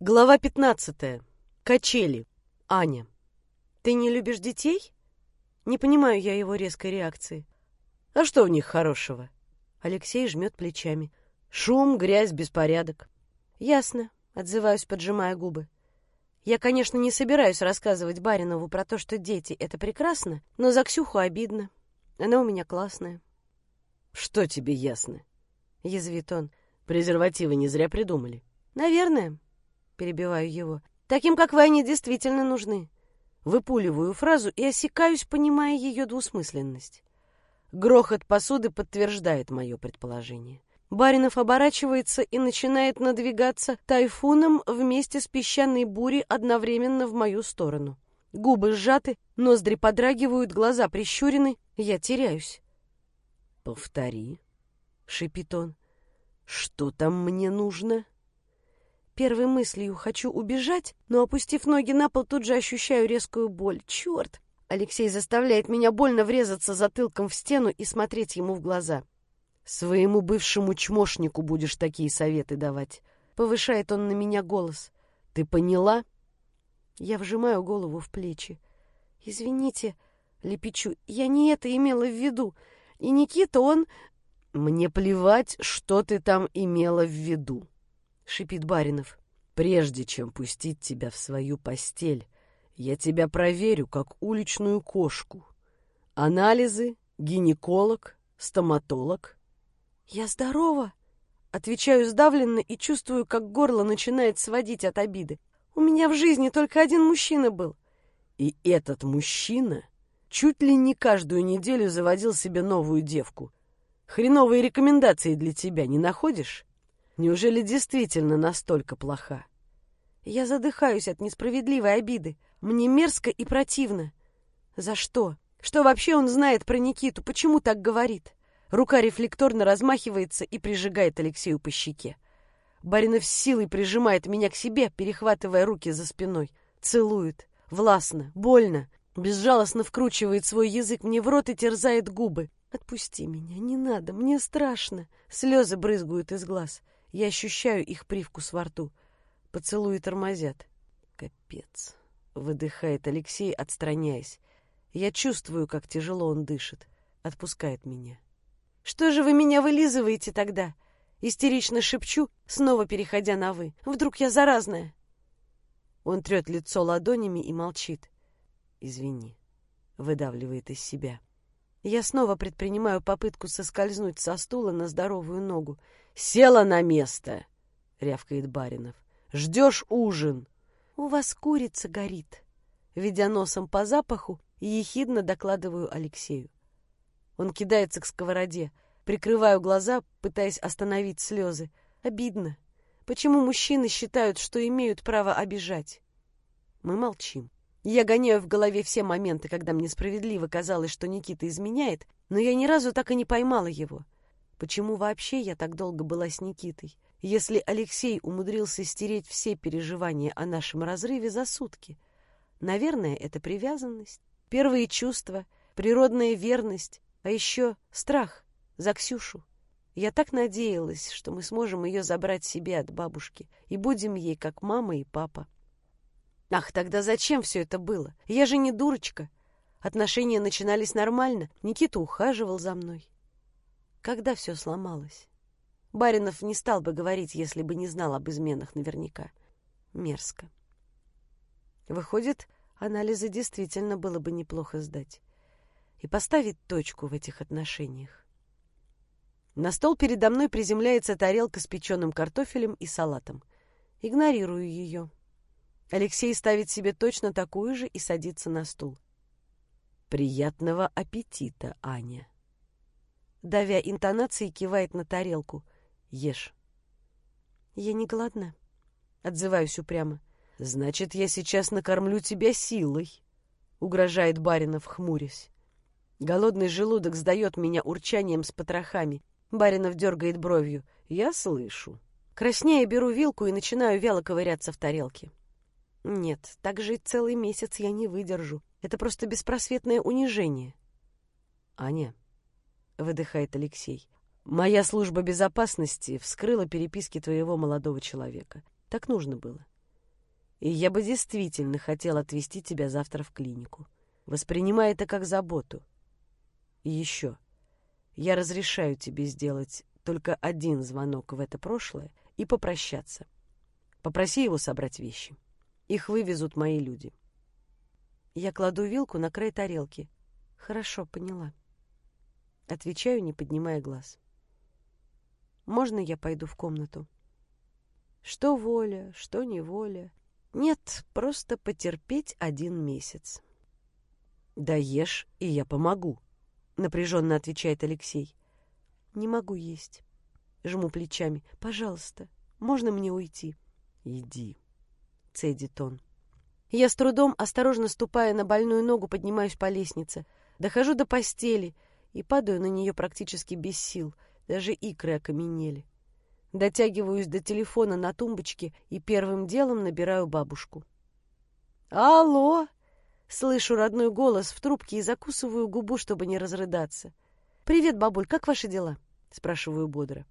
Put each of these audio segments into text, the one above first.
Глава 15. Качели. Аня. Ты не любишь детей? Не понимаю я его резкой реакции. А что в них хорошего? Алексей жмет плечами. Шум, грязь, беспорядок. Ясно, отзываюсь, поджимая губы. Я, конечно, не собираюсь рассказывать Баринову про то, что дети — это прекрасно, но за Ксюху обидно. Она у меня классная. Что тебе ясно? Язвит он. Презервативы не зря придумали. Наверное, перебиваю его. Таким, как вы, они действительно нужны. Выпуливаю фразу и осекаюсь, понимая ее двусмысленность. Грохот посуды подтверждает мое предположение. Баринов оборачивается и начинает надвигаться тайфуном вместе с песчаной бурей одновременно в мою сторону. Губы сжаты, ноздри подрагивают, глаза прищурены. Я теряюсь. «Повтори», — шипит он. «Что там мне нужно?» Первой мыслью хочу убежать, но, опустив ноги на пол, тут же ощущаю резкую боль. Черт! Алексей заставляет меня больно врезаться затылком в стену и смотреть ему в глаза. «Своему бывшему чмошнику будешь такие советы давать», — повышает он на меня голос. «Ты поняла?» Я вжимаю голову в плечи. «Извините», — лепечу, — «я не это имела в виду. И Никита, он...» «Мне плевать, что ты там имела в виду», — шипит Баринов. «Прежде чем пустить тебя в свою постель, я тебя проверю, как уличную кошку. Анализы, гинеколог, стоматолог». «Я здорова», — отвечаю сдавленно и чувствую, как горло начинает сводить от обиды. «У меня в жизни только один мужчина был». «И этот мужчина чуть ли не каждую неделю заводил себе новую девку. Хреновые рекомендации для тебя не находишь?» Неужели действительно настолько плоха? Я задыхаюсь от несправедливой обиды. Мне мерзко и противно. За что? Что вообще он знает про Никиту? Почему так говорит? Рука рефлекторно размахивается и прижигает Алексею по щеке. Баринов с силой прижимает меня к себе, перехватывая руки за спиной. Целует. Властно, больно. Безжалостно вкручивает свой язык мне в рот и терзает губы. «Отпусти меня, не надо, мне страшно!» Слезы брызгают из глаз. Я ощущаю их привкус во рту. Поцелуи тормозят. Капец. Выдыхает Алексей, отстраняясь. Я чувствую, как тяжело он дышит. Отпускает меня. «Что же вы меня вылизываете тогда?» Истерично шепчу, снова переходя на «вы». «Вдруг я заразная?» Он трет лицо ладонями и молчит. «Извини», — выдавливает из себя. Я снова предпринимаю попытку соскользнуть со стула на здоровую ногу. «Села на место!» — рявкает Баринов. «Ждешь ужин!» «У вас курица горит!» Ведя носом по запаху, ехидно докладываю Алексею. Он кидается к сковороде. Прикрываю глаза, пытаясь остановить слезы. Обидно. Почему мужчины считают, что имеют право обижать? Мы молчим. Я гоняю в голове все моменты, когда мне справедливо казалось, что Никита изменяет, но я ни разу так и не поймала его. Почему вообще я так долго была с Никитой, если Алексей умудрился стереть все переживания о нашем разрыве за сутки? Наверное, это привязанность, первые чувства, природная верность, а еще страх за Ксюшу. Я так надеялась, что мы сможем ее забрать себе от бабушки и будем ей как мама и папа. Ах, тогда зачем все это было? Я же не дурочка. Отношения начинались нормально. Никита ухаживал за мной. Когда все сломалось? Баринов не стал бы говорить, если бы не знал об изменах наверняка. Мерзко. Выходит, анализы действительно было бы неплохо сдать. И поставить точку в этих отношениях. На стол передо мной приземляется тарелка с печеным картофелем и салатом. Игнорирую ее. Алексей ставит себе точно такую же и садится на стул. «Приятного аппетита, Аня!» Давя интонацией, кивает на тарелку. «Ешь». «Я не голодна», — отзываюсь упрямо. «Значит, я сейчас накормлю тебя силой», — угрожает Баринов, хмурясь. Голодный желудок сдает меня урчанием с потрохами. Баринов дергает бровью. «Я слышу». Краснее беру вилку и начинаю вяло ковыряться в тарелке. Нет, так жить целый месяц я не выдержу. Это просто беспросветное унижение. Аня, выдыхает Алексей, моя служба безопасности вскрыла переписки твоего молодого человека. Так нужно было. И я бы действительно хотел отвезти тебя завтра в клинику. Воспринимай это как заботу. И еще. Я разрешаю тебе сделать только один звонок в это прошлое и попрощаться. Попроси его собрать вещи. Их вывезут мои люди. Я кладу вилку на край тарелки. Хорошо, поняла. Отвечаю, не поднимая глаз. Можно я пойду в комнату? Что воля, что неволя. Нет, просто потерпеть один месяц. Да ешь, и я помогу, напряженно отвечает Алексей. Не могу есть. Жму плечами. Пожалуйста, можно мне уйти? Иди, цедит он. Я с трудом, осторожно ступая на больную ногу, поднимаюсь по лестнице. Дохожу до постели и падаю на нее практически без сил. Даже икры окаменели. Дотягиваюсь до телефона на тумбочке и первым делом набираю бабушку. «Алло!» Слышу родной голос в трубке и закусываю губу, чтобы не разрыдаться. «Привет, бабуль, как ваши дела?» — спрашиваю бодро.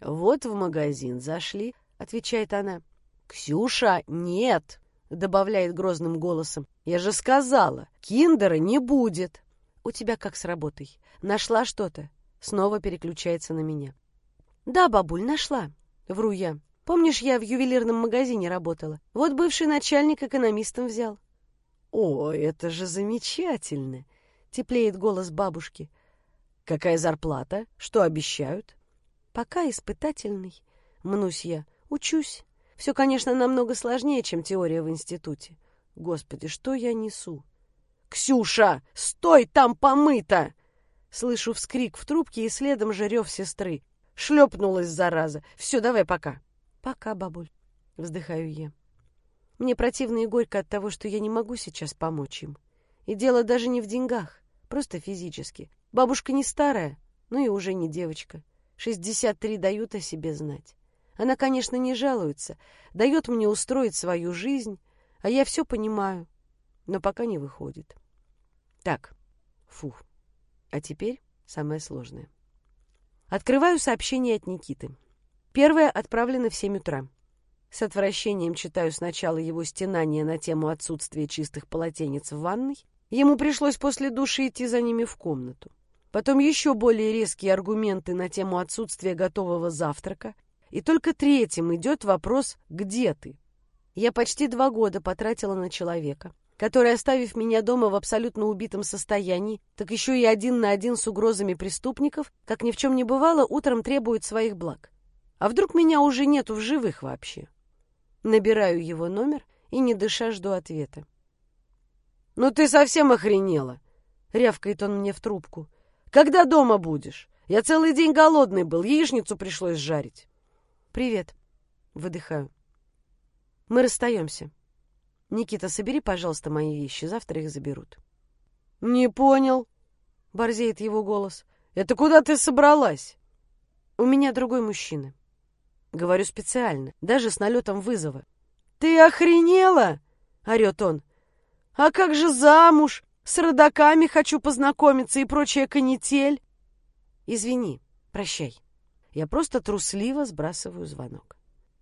«Вот в магазин зашли», — отвечает она. «Ксюша, нет!» — добавляет грозным голосом. «Я же сказала, киндера не будет!» «У тебя как с работой? Нашла что-то?» Снова переключается на меня. «Да, бабуль, нашла», — вру я. «Помнишь, я в ювелирном магазине работала? Вот бывший начальник экономистом взял». «О, это же замечательно!» — теплеет голос бабушки. «Какая зарплата? Что обещают?» «Пока испытательный», — мнусь я. «Учусь. Все, конечно, намного сложнее, чем теория в институте. Господи, что я несу?» «Ксюша, стой, там помыто!» Слышу вскрик в трубке и следом же рев сестры. Шлепнулась, зараза. Все, давай пока. Пока, бабуль. Вздыхаю я. Мне противно и горько от того, что я не могу сейчас помочь им. И дело даже не в деньгах, просто физически. Бабушка не старая, но и уже не девочка. Шестьдесят три дают о себе знать. Она, конечно, не жалуется, дает мне устроить свою жизнь, а я все понимаю, но пока не выходит. Так, фух. А теперь самое сложное. Открываю сообщение от Никиты. Первое отправлено в 7 утра. С отвращением читаю сначала его стенание на тему отсутствия чистых полотенец в ванной. Ему пришлось после души идти за ними в комнату. Потом еще более резкие аргументы на тему отсутствия готового завтрака. И только третьим идет вопрос «Где ты?». Я почти два года потратила на человека, который, оставив меня дома в абсолютно убитом состоянии, так еще и один на один с угрозами преступников, как ни в чем не бывало, утром требует своих благ. А вдруг меня уже нету в живых вообще? Набираю его номер и, не дыша, жду ответа. «Ну ты совсем охренела!» — рявкает он мне в трубку. «Когда дома будешь? Я целый день голодный был, яичницу пришлось жарить». «Привет», — выдыхаю. «Мы расстаемся». «Никита, собери, пожалуйста, мои вещи, завтра их заберут». «Не понял», — борзеет его голос. «Это куда ты собралась?» «У меня другой мужчина». Говорю специально, даже с налетом вызова. «Ты охренела?» — орет он. «А как же замуж? С родаками хочу познакомиться и прочая канитель». «Извини, прощай». Я просто трусливо сбрасываю звонок.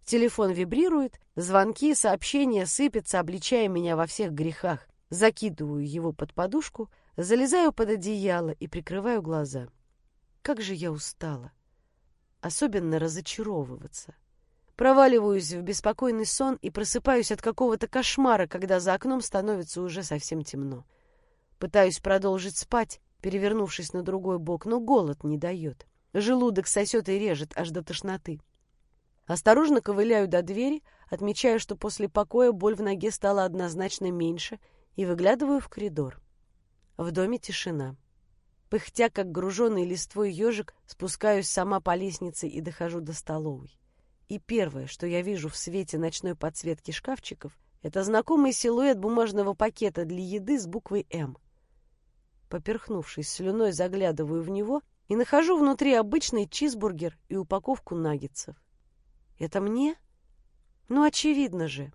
Телефон вибрирует, звонки, сообщения сыпятся, обличая меня во всех грехах. Закидываю его под подушку, залезаю под одеяло и прикрываю глаза. Как же я устала. Особенно разочаровываться. Проваливаюсь в беспокойный сон и просыпаюсь от какого-то кошмара, когда за окном становится уже совсем темно. Пытаюсь продолжить спать, перевернувшись на другой бок, но голод не дает. Желудок сосет и режет аж до тошноты. Осторожно ковыляю до двери, отмечаю, что после покоя боль в ноге стала однозначно меньше, и выглядываю в коридор. В доме тишина. Пыхтя, как груженный листвой ежик, спускаюсь сама по лестнице и дохожу до столовой. И первое, что я вижу в свете ночной подсветки шкафчиков, это знакомый силуэт бумажного пакета для еды с буквой «М». Поперхнувшись слюной, заглядываю в него и нахожу внутри обычный чизбургер и упаковку наггетсов. Это мне? Ну, очевидно же.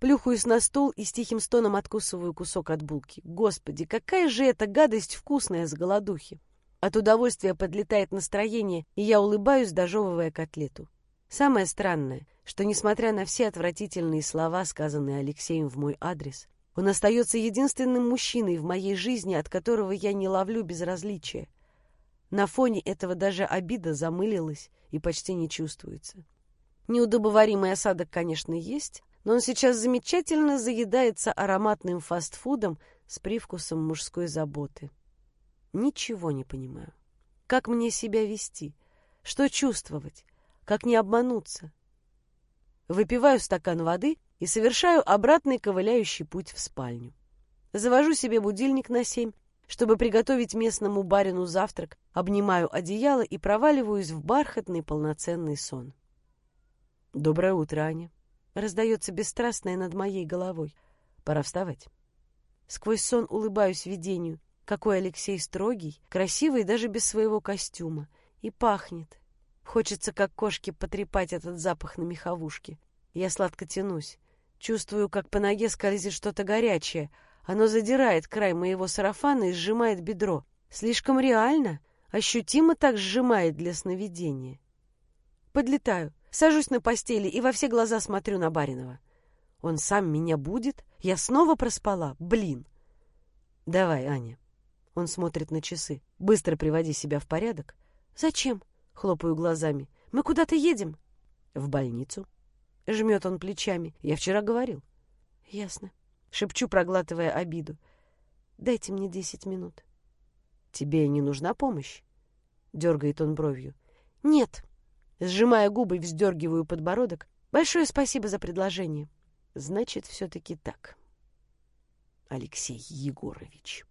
Плюхаюсь на стул и с тихим стоном откусываю кусок от булки. Господи, какая же эта гадость вкусная с голодухи! От удовольствия подлетает настроение, и я улыбаюсь, дожевывая котлету. Самое странное, что, несмотря на все отвратительные слова, сказанные Алексеем в мой адрес, он остается единственным мужчиной в моей жизни, от которого я не ловлю безразличия. На фоне этого даже обида замылилась и почти не чувствуется. Неудобоваримый осадок, конечно, есть, но он сейчас замечательно заедается ароматным фастфудом с привкусом мужской заботы. Ничего не понимаю. Как мне себя вести? Что чувствовать? Как не обмануться? Выпиваю стакан воды и совершаю обратный ковыляющий путь в спальню. Завожу себе будильник на семь, чтобы приготовить местному барину завтрак, обнимаю одеяло и проваливаюсь в бархатный полноценный сон. «Доброе утро, Аня!» Раздается бесстрастное над моей головой. «Пора вставать». Сквозь сон улыбаюсь видению. Какой Алексей строгий, красивый даже без своего костюма. И пахнет. Хочется, как кошке, потрепать этот запах на меховушке. Я сладко тянусь. Чувствую, как по ноге скользит что-то горячее. Оно задирает край моего сарафана и сжимает бедро. Слишком реально, ощутимо так сжимает для сновидения. Подлетаю, сажусь на постели и во все глаза смотрю на Баринова. Он сам меня будет? Я снова проспала? Блин! Давай, Аня. Он смотрит на часы. Быстро приводи себя в порядок. Зачем? Хлопаю глазами. Мы куда-то едем? В больницу. Жмет он плечами. Я вчера говорил. Ясно. Шепчу, проглатывая обиду. Дайте мне десять минут. Тебе не нужна помощь? Дергает он бровью. Нет. Сжимая губы, вздергиваю подбородок. Большое спасибо за предложение. Значит, все-таки так. Алексей Егорович.